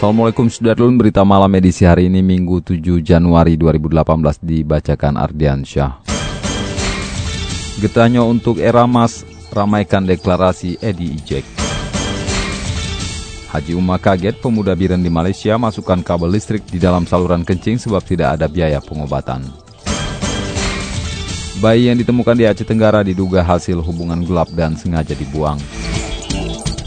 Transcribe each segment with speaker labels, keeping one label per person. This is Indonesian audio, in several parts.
Speaker 1: Assalamualaikum Sudarlun, berita malam edisi hari ini Minggu 7 Januari 2018 dibacakan Ardian Syah. Getanyo untuk era mas, ramaikan deklarasi Edi Ijek. Haji Umar kaget pemuda Biren di Malaysia masukkan kabel listrik di dalam saluran kencing sebab tidak ada biaya pengobatan. Bayi yang ditemukan di Aceh Tenggara diduga hasil hubungan gelap dan sengaja dibuang.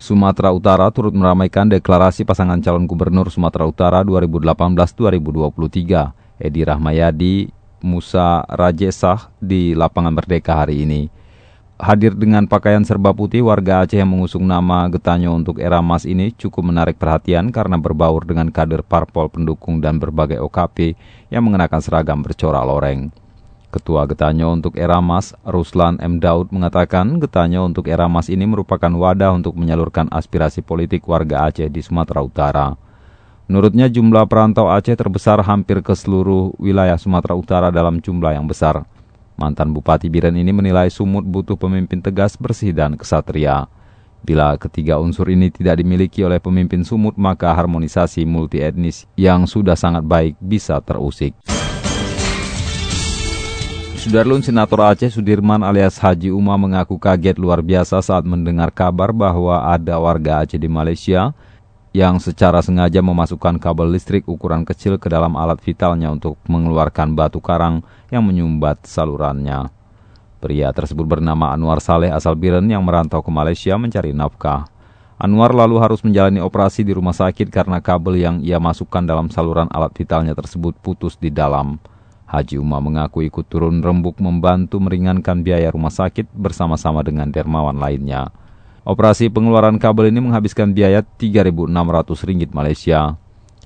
Speaker 1: Sumatera Utara turut meramaikan deklarasi pasangan calon gubernur Sumatera Utara 2018-2023, Edi Rahmayadi, Musa Rajesah di Lapangan Merdeka hari ini. Hadir dengan pakaian serba putih, warga Aceh yang mengusung nama Getanyo untuk era emas ini cukup menarik perhatian karena berbaur dengan kader parpol pendukung dan berbagai OKP yang mengenakan seragam bercorak loreng. Ketua Getanyo untuk era Mas, Ruslan M. Daud mengatakan Getanyo untuk era Mas ini merupakan wadah untuk menyalurkan aspirasi politik warga Aceh di Sumatera Utara. Menurutnya jumlah perantau Aceh terbesar hampir ke seluruh wilayah Sumatera Utara dalam jumlah yang besar. Mantan Bupati Biren ini menilai Sumut butuh pemimpin tegas, bersih, dan kesatria. Bila ketiga unsur ini tidak dimiliki oleh pemimpin Sumut, maka harmonisasi multi etnis yang sudah sangat baik bisa terusik. Sudarlun Senator Aceh Sudirman alias Haji Uma mengaku kaget luar biasa saat mendengar kabar bahwa ada warga Aceh di Malaysia yang secara sengaja memasukkan kabel listrik ukuran kecil ke dalam alat vitalnya untuk mengeluarkan batu karang yang menyumbat salurannya. Pria tersebut bernama Anwar Saleh asal Biren yang merantau ke Malaysia mencari nafkah. Anwar lalu harus menjalani operasi di rumah sakit karena kabel yang ia masukkan dalam saluran alat vitalnya tersebut putus di dalam. Haji Uma mengaku ikut turun rembuk membantu meringankan biaya rumah sakit bersama-sama dengan dermawan lainnya. Operasi pengeluaran kabel ini menghabiskan biaya 3.600 ringgit Malaysia.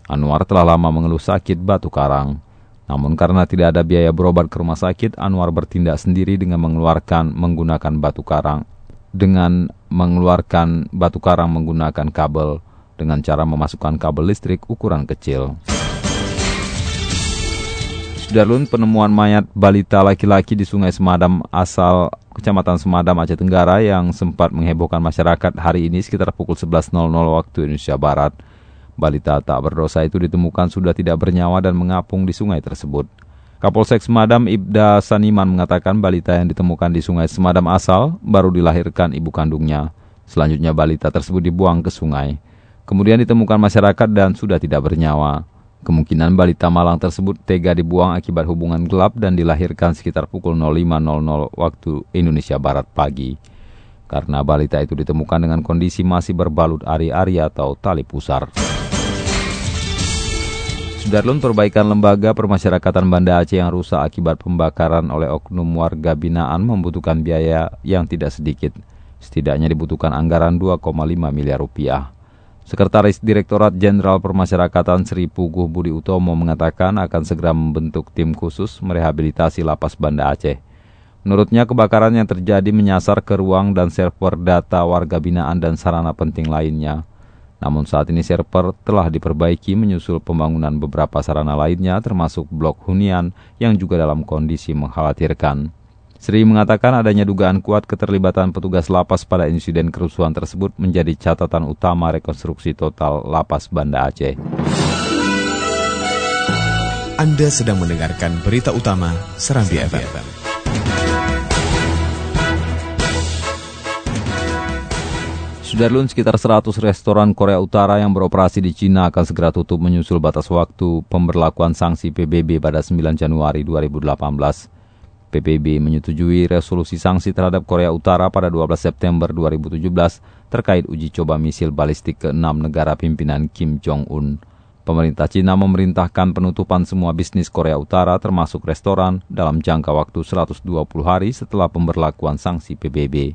Speaker 1: Anwar telah lama mengeluh sakit batu karang. Namun karena tidak ada biaya berobat ke rumah sakit, Anwar bertindak sendiri dengan mengeluarkan menggunakan batu karang. Dengan mengeluarkan batu karang menggunakan kabel dengan cara memasukkan kabel listrik ukuran kecil. Sudarlun penemuan mayat balita laki-laki di Sungai Semadam asal Kecamatan Semadam Aceh Tenggara yang sempat menghebohkan masyarakat hari ini sekitar pukul 11.00 waktu Indonesia Barat. Balita tak berdosa itu ditemukan sudah tidak bernyawa dan mengapung di sungai tersebut. Kapolsek Semadam Ibda Saniman mengatakan balita yang ditemukan di Sungai Semadam asal baru dilahirkan ibu kandungnya. Selanjutnya balita tersebut dibuang ke sungai. Kemudian ditemukan masyarakat dan sudah tidak bernyawa. Kemungkinan balita malang tersebut tega dibuang akibat hubungan gelap dan dilahirkan sekitar pukul 05.00 waktu Indonesia Barat pagi. Karena balita itu ditemukan dengan kondisi masih berbalut ari-ari atau tali pusar. Sudarlun perbaikan lembaga permasyarakatan Banda Aceh yang rusak akibat pembakaran oleh oknum warga binaan membutuhkan biaya yang tidak sedikit. Setidaknya dibutuhkan anggaran 2,5 miliar rupiah. Sekretaris Direktorat Jenderal Permasyarakatan Sri Puguh Budi Utomo mengatakan akan segera membentuk tim khusus merehabilitasi lapas Banda Aceh. Menurutnya kebakaran yang terjadi menyasar ke ruang dan server data warga binaan dan sarana penting lainnya. Namun saat ini server telah diperbaiki menyusul pembangunan beberapa sarana lainnya termasuk blok hunian yang juga dalam kondisi mengkhawatirkan. Sri mengatakan adanya dugaan kuat keterlibatan petugas lapas pada insiden kerusuhan tersebut menjadi catatan utama rekonstruksi total lapas Banda Aceh.
Speaker 2: Anda sedang mendengarkan berita utama Serambi FM.
Speaker 1: Sudarlun sekitar 100 restoran Korea Utara yang beroperasi di Cina akan segera tutup menyusul batas waktu pemberlakuan sanksi PBB pada 9 Januari 2018. PBB menyetujui resolusi sanksi terhadap Korea Utara pada 12 September 2017 terkait uji coba misil balistik ke enam negara pimpinan Kim Jong-un. Pemerintah Cina memerintahkan penutupan semua bisnis Korea Utara termasuk restoran dalam jangka waktu 120 hari setelah pemberlakuan sanksi PBB.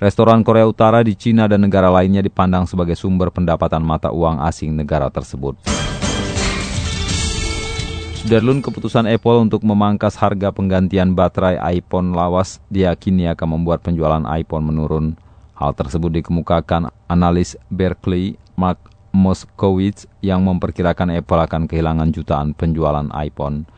Speaker 1: Restoran Korea Utara di Cina dan negara lainnya dipandang sebagai sumber pendapatan mata uang asing negara tersebut. Sudarlun keputusan Apple untuk memangkas harga penggantian baterai iPhone lawas diyakini akan membuat penjualan iPhone menurun. Hal tersebut dikemukakan analis Berkeley Mark Moskowitz yang memperkirakan Apple akan kehilangan jutaan penjualan iPhone.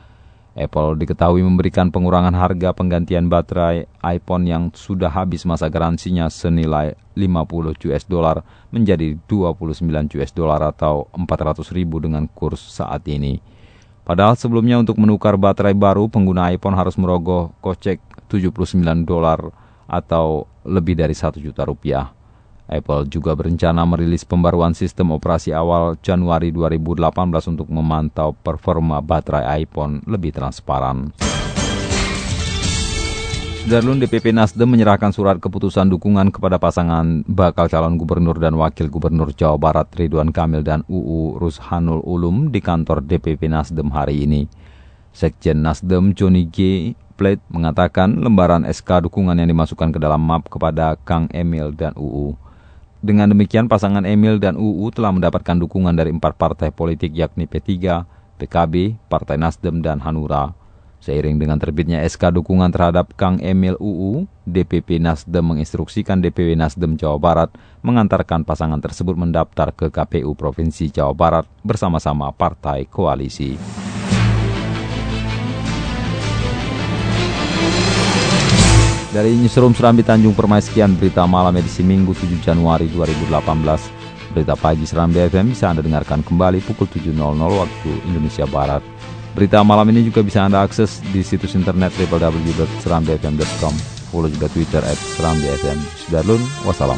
Speaker 1: Apple diketahui memberikan pengurangan harga penggantian baterai iPhone yang sudah habis masa garansinya senilai 50 US dollar menjadi 29 US dollar atau 400 ribu dengan kurs saat ini. Padahal sebelumnya untuk menukar baterai baru, pengguna iPhone harus merogoh kocek 79 dolar atau lebih dari 1 juta rupiah. Apple juga berencana merilis pembaruan sistem operasi awal Januari 2018 untuk memantau performa baterai iPhone lebih transparan. Darlun DPP Nasdem menyerahkan surat keputusan dukungan kepada pasangan bakal calon gubernur dan wakil gubernur Jawa Barat Ridwan Kamil dan UU Rushanul Ulum di kantor DPP Nasdem hari ini. Sekjen Nasdem Joni G. Plate mengatakan lembaran SK dukungan yang dimasukkan ke dalam map kepada Kang Emil dan UU. Dengan demikian pasangan Emil dan UU telah mendapatkan dukungan dari empat partai politik yakni P3, PKB, Partai Nasdem, dan Hanura. Seiring dengan terbitnya SK dukungan terhadap Kang Emil UU, DPP Nasdem menginstruksikan DPW Nasdem Jawa Barat mengantarkan pasangan tersebut mendaftar ke KPU Provinsi Jawa Barat bersama-sama partai koalisi. Dari Newsroom Serambi Tanjung Permai sekian berita malam edisi Minggu 7 Januari 2018. Berita pagi Serambi FM bisa Anda dengarkan kembali pukul 7.00 waktu Indonesia Barat. Berita malam ini juga bisa Anda akses di situs internet www.serambifm.com. Follow juga Twitter at Serambi FM. Sudah wassalam.